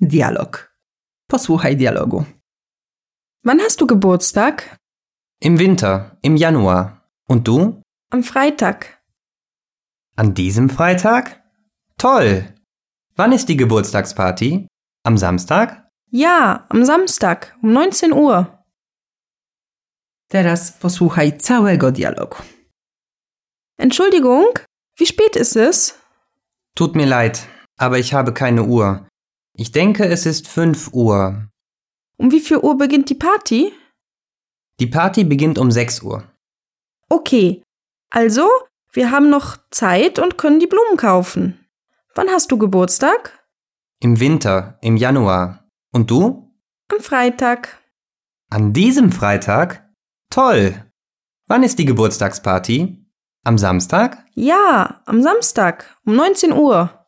Dialog. Posłuchaj dialogu. Wann hast du Geburtstag? Im Winter, im Januar. Und du? Am Freitag. An diesem Freitag? Toll! Wann ist die Geburtstagsparty? Am Samstag? Ja, am Samstag um 19 Uhr. Teraz posłuchaj całego dialogu. Entschuldigung, wie spät ist es? Tut mir leid, aber ich habe keine Uhr. Ich denke, es ist 5 Uhr. Um wie viel Uhr beginnt die Party? Die Party beginnt um 6 Uhr. Okay, also wir haben noch Zeit und können die Blumen kaufen. Wann hast du Geburtstag? Im Winter, im Januar. Und du? Am Freitag. An diesem Freitag? Toll! Wann ist die Geburtstagsparty? Am Samstag? Ja, am Samstag um 19 Uhr.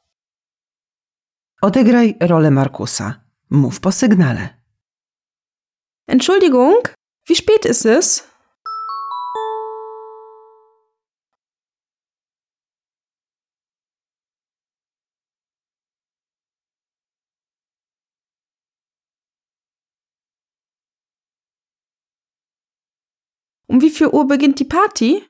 Odegraj rolę Markusa. Mów po sygnale. Entschuldigung, wie spät ist es? Um wie viel Uhr beginnt die Party?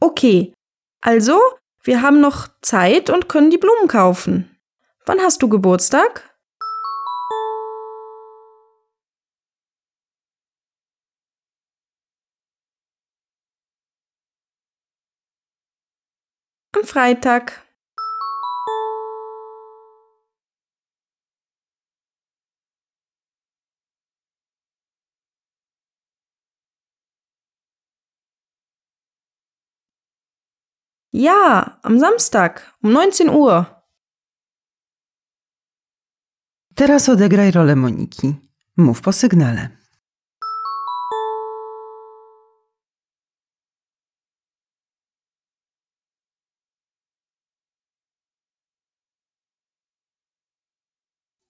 Okay, also wir haben noch Zeit und können die Blumen kaufen. Wann hast du Geburtstag? Am Freitag. Ja, am Samstag um 19 Uhr. Teraz odegraj rolę Moniki. Mów po sygnale.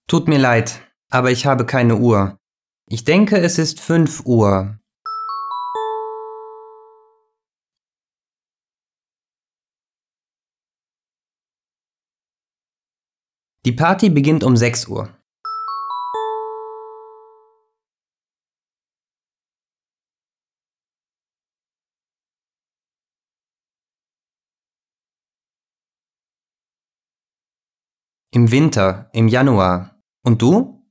Tut mir leid, aber ich habe keine Uhr. Ich denke, es ist 5 Uhr. Die Party beginnt um 6 Uhr. Im Winter, im Januar. Und du?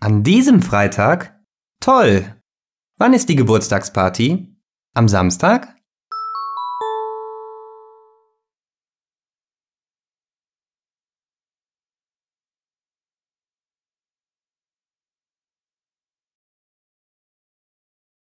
An diesem Freitag? Toll! Wann ist die Geburtstagsparty? Am Samstag?